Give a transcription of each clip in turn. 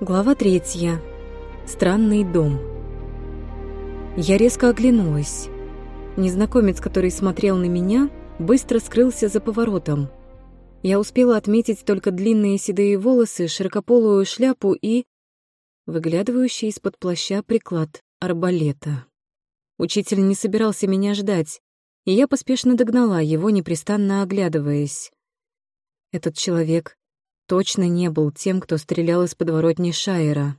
Глава третья. Странный дом. Я резко оглянулась. Незнакомец, который смотрел на меня, быстро скрылся за поворотом. Я успела отметить только длинные седые волосы, широкополую шляпу и... выглядывающий из-под плаща приклад арбалета. Учитель не собирался меня ждать, и я поспешно догнала его, непрестанно оглядываясь. Этот человек точно не был тем, кто стрелял из подворотни Шайера.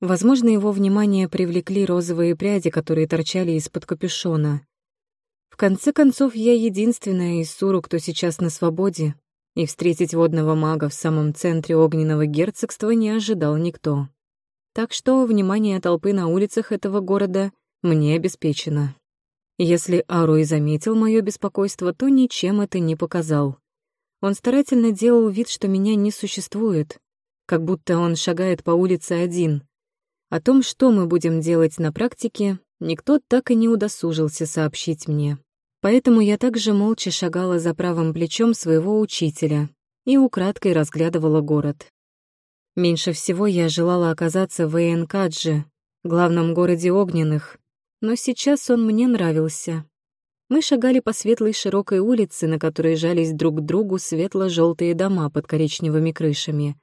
Возможно, его внимание привлекли розовые пряди, которые торчали из-под капюшона. В конце концов, я единственная из Суру, кто сейчас на свободе, и встретить водного мага в самом центре огненного герцогства не ожидал никто. Так что внимание толпы на улицах этого города мне обеспечено. Если Ару и заметил мое беспокойство, то ничем это не показал. Он старательно делал вид, что меня не существует, как будто он шагает по улице один. О том, что мы будем делать на практике, никто так и не удосужился сообщить мне. Поэтому я также молча шагала за правым плечом своего учителя и украдкой разглядывала город. Меньше всего я желала оказаться в Эйнкадже, главном городе огненных, но сейчас он мне нравился. Мы шагали по светлой широкой улице, на которой жались друг к другу светло-желтые дома под коричневыми крышами.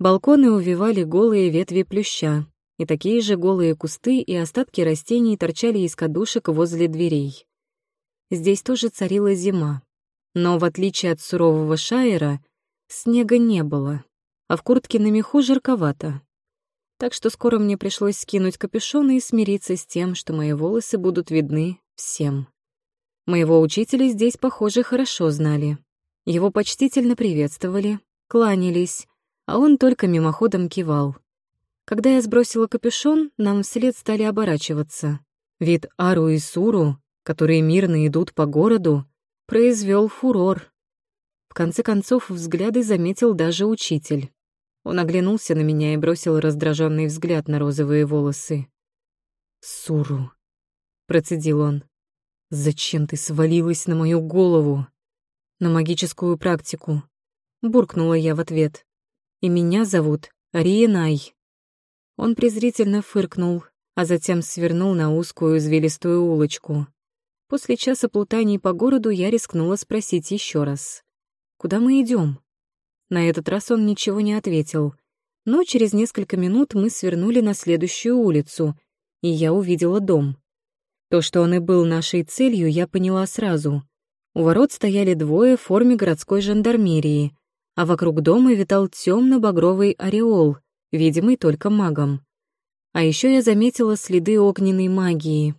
Балконы увивали голые ветви плюща, и такие же голые кусты и остатки растений торчали из кадушек возле дверей. Здесь тоже царила зима. Но в отличие от сурового Шайера, снега не было, а в куртке на меху жарковато. Так что скоро мне пришлось скинуть капюшон и смириться с тем, что мои волосы будут видны всем. Моего учителя здесь, похоже, хорошо знали. Его почтительно приветствовали, кланялись, а он только мимоходом кивал. Когда я сбросила капюшон, нам вслед стали оборачиваться. Вид Ару и Суру, которые мирно идут по городу, произвел фурор. В конце концов, взгляды заметил даже учитель. Он оглянулся на меня и бросил раздраженный взгляд на розовые волосы. «Суру», — процедил он. «Зачем ты свалилась на мою голову?» «На магическую практику», — буркнула я в ответ. «И меня зовут Ариенай». Он презрительно фыркнул, а затем свернул на узкую извилистую улочку. После часа плутаний по городу я рискнула спросить еще раз. «Куда мы идем? На этот раз он ничего не ответил, но через несколько минут мы свернули на следующую улицу, и я увидела дом. То, что он и был нашей целью, я поняла сразу. У ворот стояли двое в форме городской жандармерии, а вокруг дома витал темно-багровый ореол, видимый только магом. А еще я заметила следы огненной магии.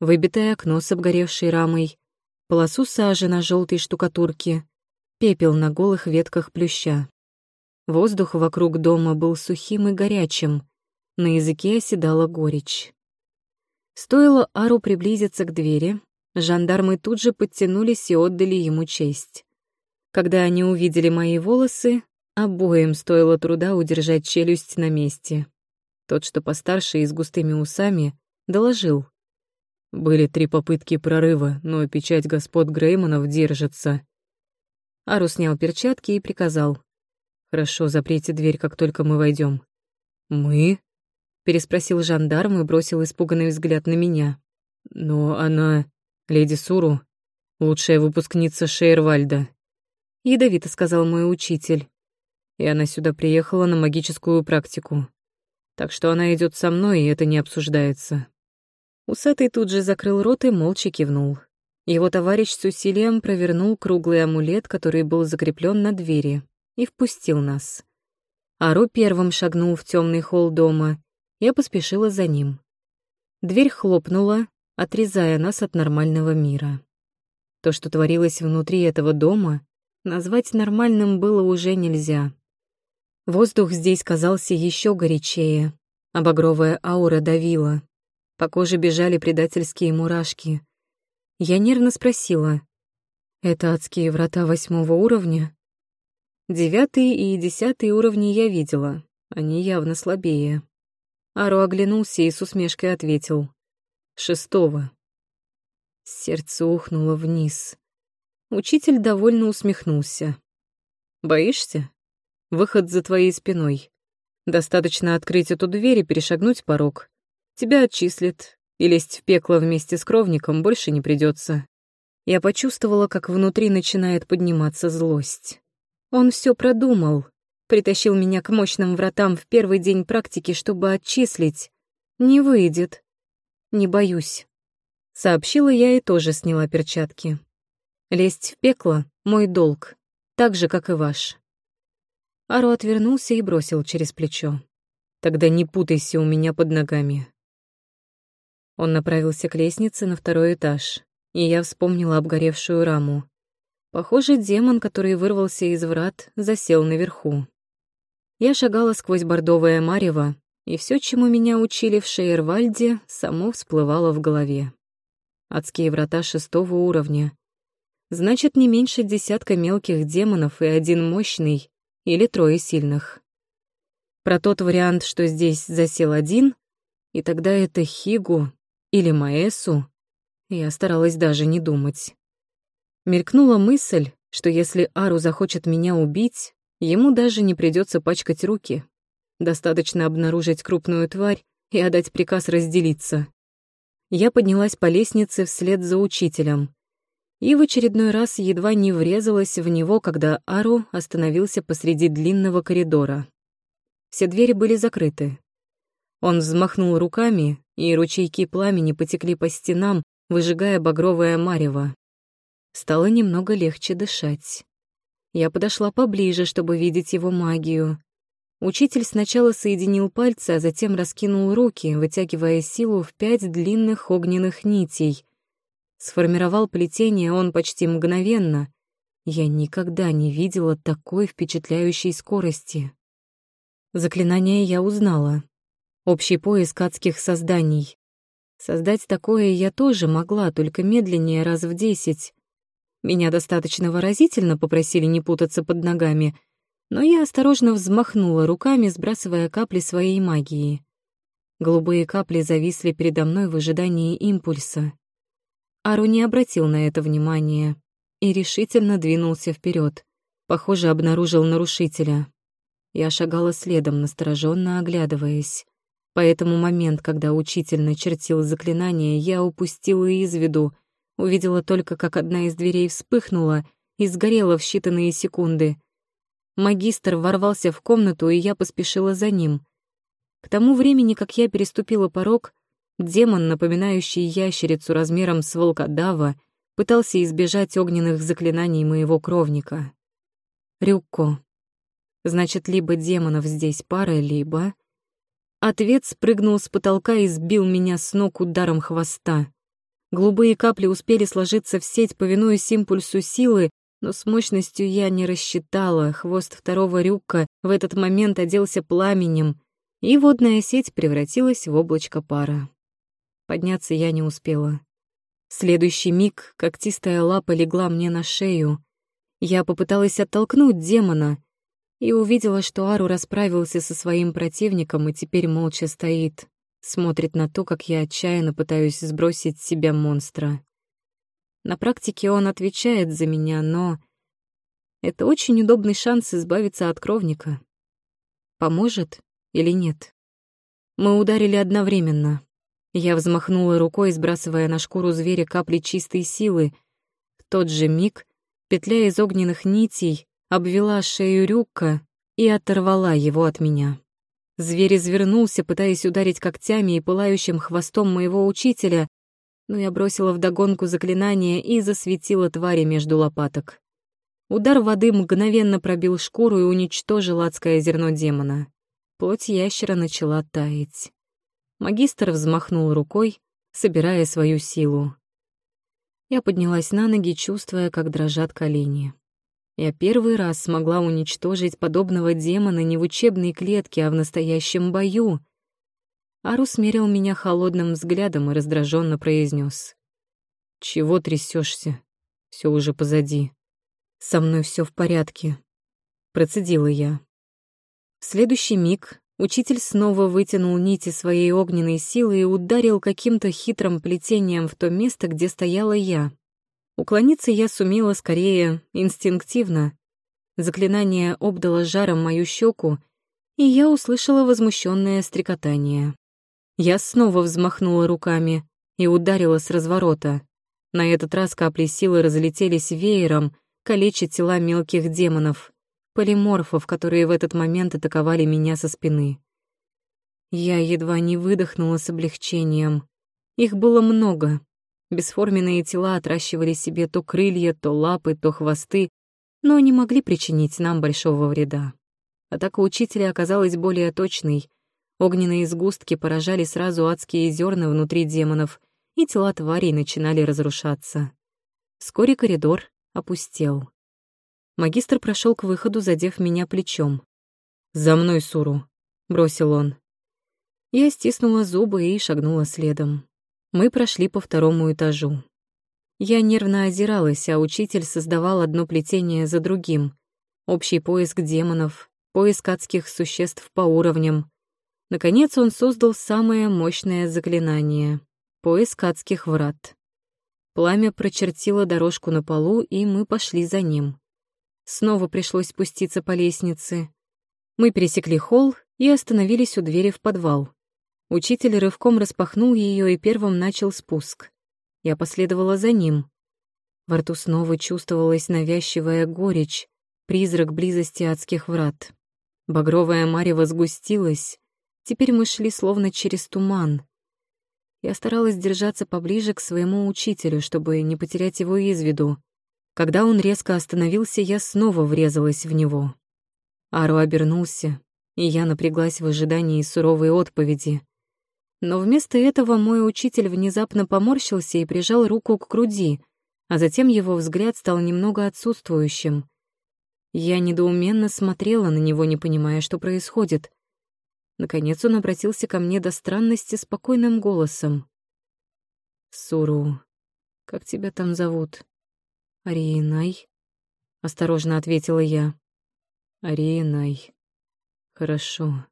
Выбитое окно с обгоревшей рамой, полосу сажи на желтой штукатурке, пепел на голых ветках плюща. Воздух вокруг дома был сухим и горячим, на языке оседала горечь. Стоило Ару приблизиться к двери, жандармы тут же подтянулись и отдали ему честь. Когда они увидели мои волосы, обоим стоило труда удержать челюсть на месте. Тот, что постарше и с густыми усами, доложил. Были три попытки прорыва, но печать господ Греймонов держится. Ару снял перчатки и приказал. «Хорошо, заприте дверь, как только мы войдем. «Мы?» Переспросил жандарм и бросил испуганный взгляд на меня. «Но она... леди Суру, лучшая выпускница Шейрвальда», — ядовито сказал мой учитель. «И она сюда приехала на магическую практику. Так что она идет со мной, и это не обсуждается». Усатый тут же закрыл рот и молча кивнул. Его товарищ с усилием провернул круглый амулет, который был закреплен на двери, и впустил нас. Ару первым шагнул в темный холл дома я поспешила за ним. Дверь хлопнула, отрезая нас от нормального мира. То, что творилось внутри этого дома, назвать нормальным было уже нельзя. Воздух здесь казался еще горячее, а багровая аура давила. По коже бежали предательские мурашки. Я нервно спросила, «Это адские врата восьмого уровня?» Девятый и десятый уровни я видела, они явно слабее. Ару оглянулся и с усмешкой ответил. «Шестого». Сердце ухнуло вниз. Учитель довольно усмехнулся. «Боишься? Выход за твоей спиной. Достаточно открыть эту дверь и перешагнуть порог. Тебя отчислят, и лезть в пекло вместе с кровником больше не придется. Я почувствовала, как внутри начинает подниматься злость. Он все продумал, притащил меня к мощным вратам в первый день практики, чтобы отчислить. Не выйдет. Не боюсь. Сообщила я и тоже сняла перчатки. Лезть в пекло — мой долг, так же, как и ваш. Ару отвернулся и бросил через плечо. «Тогда не путайся у меня под ногами». Он направился к лестнице на второй этаж, и я вспомнила обгоревшую раму. Похоже, демон, который вырвался из врат, засел наверху. Я шагала сквозь бордовое марево, и все, чему меня учили в Шейервальде, само всплывало в голове. Адские врата шестого уровня. Значит, не меньше десятка мелких демонов и один мощный, или трое сильных. Про тот вариант, что здесь засел один, и тогда это Хигу или Маэсу, я старалась даже не думать. Мелькнула мысль, что если Ару захочет меня убить, ему даже не придется пачкать руки. Достаточно обнаружить крупную тварь и отдать приказ разделиться. Я поднялась по лестнице вслед за учителем и в очередной раз едва не врезалась в него, когда Ару остановился посреди длинного коридора. Все двери были закрыты. Он взмахнул руками, и ручейки пламени потекли по стенам, выжигая багровое марево. Стало немного легче дышать. Я подошла поближе, чтобы видеть его магию. Учитель сначала соединил пальцы, а затем раскинул руки, вытягивая силу в пять длинных огненных нитей. Сформировал плетение он почти мгновенно. Я никогда не видела такой впечатляющей скорости. Заклинание я узнала. Общий поиск адских созданий. Создать такое я тоже могла, только медленнее раз в десять. Меня достаточно выразительно попросили не путаться под ногами — но я осторожно взмахнула руками, сбрасывая капли своей магии. Голубые капли зависли передо мной в ожидании импульса. Ару не обратил на это внимания и решительно двинулся вперед. Похоже, обнаружил нарушителя. Я шагала следом, настороженно оглядываясь. Поэтому момент, когда учитель начертил заклинание, я упустила из виду, увидела только, как одна из дверей вспыхнула и сгорела в считанные секунды. Магистр ворвался в комнату, и я поспешила за ним. К тому времени, как я переступила порог, демон, напоминающий ящерицу размером с волкодава, пытался избежать огненных заклинаний моего кровника. Рюкко. Значит, либо демонов здесь пара, либо... Ответ спрыгнул с потолка и сбил меня с ног ударом хвоста. Голубые капли успели сложиться в сеть, повинуясь импульсу силы, но с мощностью я не рассчитала. Хвост второго рюка в этот момент оделся пламенем, и водная сеть превратилась в облачко пара. Подняться я не успела. В следующий миг когтистая лапа легла мне на шею. Я попыталась оттолкнуть демона и увидела, что Ару расправился со своим противником и теперь молча стоит, смотрит на то, как я отчаянно пытаюсь сбросить с себя монстра. На практике он отвечает за меня, но это очень удобный шанс избавиться от кровника. Поможет или нет? Мы ударили одновременно. Я взмахнула рукой, сбрасывая на шкуру зверя капли чистой силы. В тот же миг петля из огненных нитей обвела шею Рюкка и оторвала его от меня. Зверь извернулся, пытаясь ударить когтями и пылающим хвостом моего учителя, но я бросила вдогонку заклинание и засветила твари между лопаток. Удар воды мгновенно пробил шкуру и уничтожил адское зерно демона. Плоть ящера начала таять. Магистр взмахнул рукой, собирая свою силу. Я поднялась на ноги, чувствуя, как дрожат колени. Я первый раз смогла уничтожить подобного демона не в учебной клетке, а в настоящем бою — Ару смерил меня холодным взглядом и раздраженно произнес: «Чего трясешься? Все уже позади. Со мной все в порядке», — процедила я. В следующий миг учитель снова вытянул нити своей огненной силы и ударил каким-то хитрым плетением в то место, где стояла я. Уклониться я сумела скорее инстинктивно. Заклинание обдало жаром мою щеку, и я услышала возмущенное стрекотание. Я снова взмахнула руками и ударила с разворота. На этот раз капли силы разлетелись веером, калеча тела мелких демонов, полиморфов, которые в этот момент атаковали меня со спины. Я едва не выдохнула с облегчением. Их было много. Бесформенные тела отращивали себе то крылья, то лапы, то хвосты, но не могли причинить нам большого вреда. Атака учителя оказалась более точной. Огненные сгустки поражали сразу адские зерна внутри демонов, и тела тварей начинали разрушаться. Вскоре коридор опустел. Магистр прошел к выходу, задев меня плечом. «За мной, Суру!» — бросил он. Я стиснула зубы и шагнула следом. Мы прошли по второму этажу. Я нервно озиралась, а учитель создавал одно плетение за другим. Общий поиск демонов, поиск адских существ по уровням. Наконец он создал самое мощное заклинание — поиск адских врат. Пламя прочертило дорожку на полу, и мы пошли за ним. Снова пришлось спуститься по лестнице. Мы пересекли холл и остановились у двери в подвал. Учитель рывком распахнул ее и первым начал спуск. Я последовала за ним. Во рту снова чувствовалась навязчивая горечь, призрак близости адских врат. Багровая марево сгустилась. Теперь мы шли словно через туман. Я старалась держаться поближе к своему учителю, чтобы не потерять его из виду. Когда он резко остановился, я снова врезалась в него. Ару обернулся, и я напряглась в ожидании суровой отповеди. Но вместо этого мой учитель внезапно поморщился и прижал руку к груди, а затем его взгляд стал немного отсутствующим. Я недоуменно смотрела на него, не понимая, что происходит. Наконец он обратился ко мне до странности спокойным голосом. «Суру, как тебя там зовут?» «Ариенай?» — осторожно ответила я. «Ариенай. Хорошо.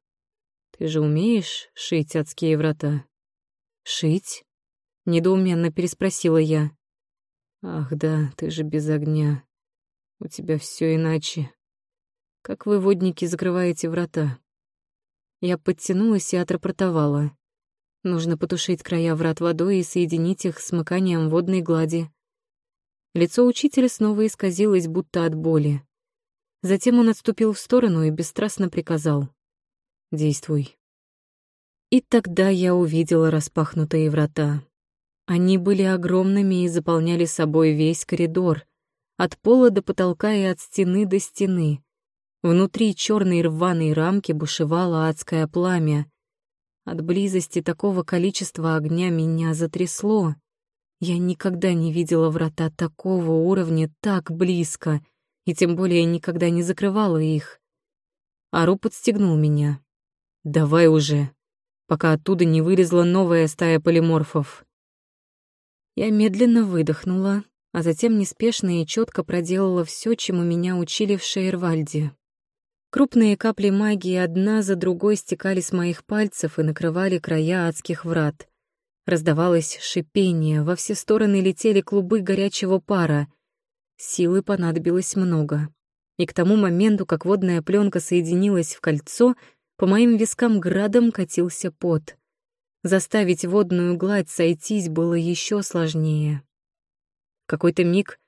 Ты же умеешь шить адские врата?» «Шить?» — недоуменно переспросила я. «Ах да, ты же без огня. У тебя все иначе. Как вы, водники, закрываете врата?» Я подтянулась и отрапортовала. Нужно потушить края врат водой и соединить их смыканием водной глади. Лицо учителя снова исказилось, будто от боли. Затем он отступил в сторону и бесстрастно приказал. Действуй. И тогда я увидела распахнутые врата. Они были огромными и заполняли собой весь коридор, от пола до потолка и от стены до стены. Внутри черной рваной рамки бушевало адское пламя. От близости такого количества огня меня затрясло. Я никогда не видела врата такого уровня так близко, и тем более никогда не закрывала их. Ару подстегнул меня. Давай уже, пока оттуда не вылезла новая стая полиморфов. Я медленно выдохнула, а затем неспешно и четко проделала все, чему меня учили в Шейервальде. Крупные капли магии одна за другой стекали с моих пальцев и накрывали края адских врат. Раздавалось шипение, во все стороны летели клубы горячего пара. Силы понадобилось много. И к тому моменту, как водная пленка соединилась в кольцо, по моим вискам градом катился пот. Заставить водную гладь сойтись было еще сложнее. В какой-то миг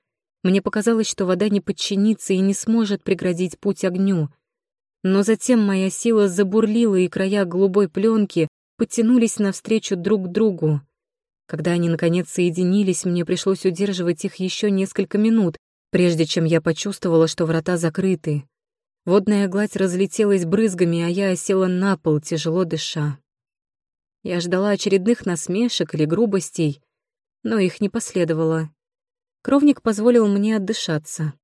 мне показалось, что вода не подчинится и не сможет преградить путь огню. Но затем моя сила забурлила, и края голубой пленки потянулись навстречу друг другу. Когда они, наконец, соединились, мне пришлось удерживать их еще несколько минут, прежде чем я почувствовала, что врата закрыты. Водная гладь разлетелась брызгами, а я осела на пол, тяжело дыша. Я ждала очередных насмешек или грубостей, но их не последовало. Кровник позволил мне отдышаться.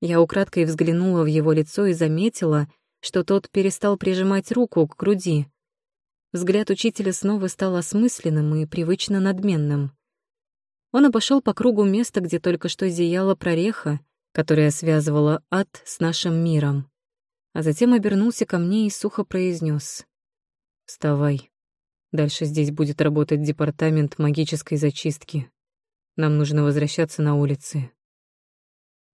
Я украдкой взглянула в его лицо и заметила, что тот перестал прижимать руку к груди. Взгляд учителя снова стал осмысленным и привычно надменным. Он обошел по кругу место, где только что зияла прореха, которая связывала ад с нашим миром а затем обернулся ко мне и сухо произнес: «Вставай. Дальше здесь будет работать департамент магической зачистки. Нам нужно возвращаться на улицы».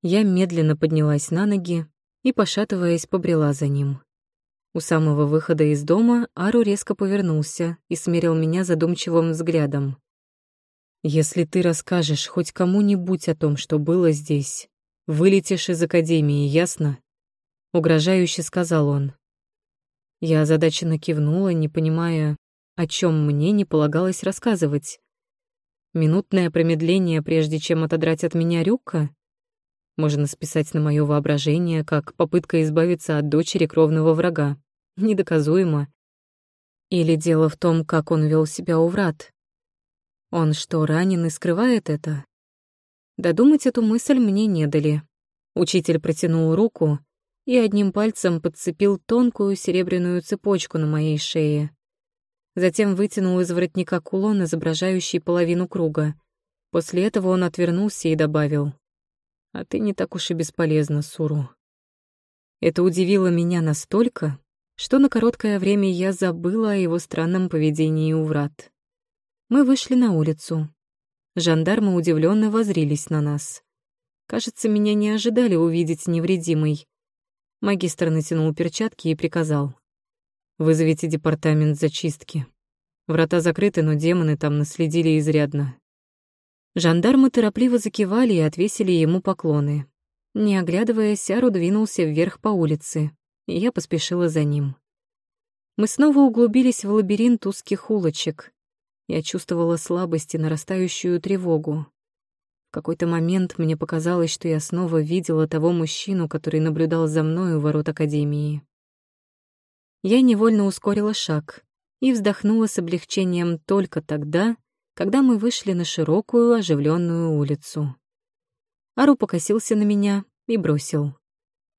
Я медленно поднялась на ноги и, пошатываясь, побрела за ним. У самого выхода из дома Ару резко повернулся и смерил меня задумчивым взглядом. «Если ты расскажешь хоть кому-нибудь о том, что было здесь, вылетишь из академии, ясно?» Угрожающе сказал он. Я озадаченно кивнула, не понимая, о чем мне не полагалось рассказывать. Минутное промедление, прежде чем отодрать от меня рюкка? Можно списать на мое воображение, как попытка избавиться от дочери кровного врага недоказуемо. Или дело в том, как он вел себя у врат. Он что, ранен и скрывает это? Додумать эту мысль мне не дали. Учитель протянул руку и одним пальцем подцепил тонкую серебряную цепочку на моей шее. Затем вытянул из воротника кулон, изображающий половину круга. После этого он отвернулся и добавил. «А ты не так уж и бесполезна, Суру». Это удивило меня настолько, что на короткое время я забыла о его странном поведении у врат. Мы вышли на улицу. Жандармы удивленно возрились на нас. Кажется, меня не ожидали увидеть невредимой. Магистр натянул перчатки и приказал. «Вызовите департамент зачистки. Врата закрыты, но демоны там наследили изрядно». Жандармы торопливо закивали и отвесили ему поклоны. Не оглядываясь, Ару двинулся вверх по улице, и я поспешила за ним. Мы снова углубились в лабиринт узких улочек. Я чувствовала слабость и нарастающую тревогу. Какой-то момент мне показалось, что я снова видела того мужчину, который наблюдал за мной у ворот Академии. Я невольно ускорила шаг и вздохнула с облегчением только тогда, когда мы вышли на широкую оживленную улицу. Ару покосился на меня и бросил.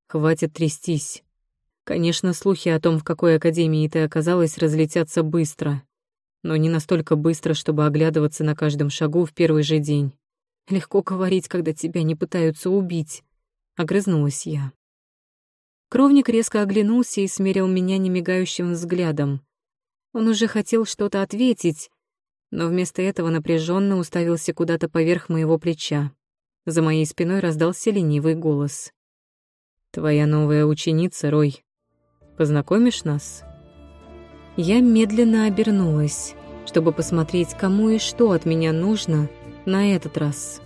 «Хватит трястись. Конечно, слухи о том, в какой академии ты оказалась, разлетятся быстро. Но не настолько быстро, чтобы оглядываться на каждом шагу в первый же день. Легко говорить, когда тебя не пытаются убить. Огрызнулась я. Кровник резко оглянулся и смерил меня немигающим взглядом. Он уже хотел что-то ответить, но вместо этого напряженно уставился куда-то поверх моего плеча. За моей спиной раздался ленивый голос. «Твоя новая ученица, Рой. Познакомишь нас?» Я медленно обернулась, чтобы посмотреть, кому и что от меня нужно на этот раз.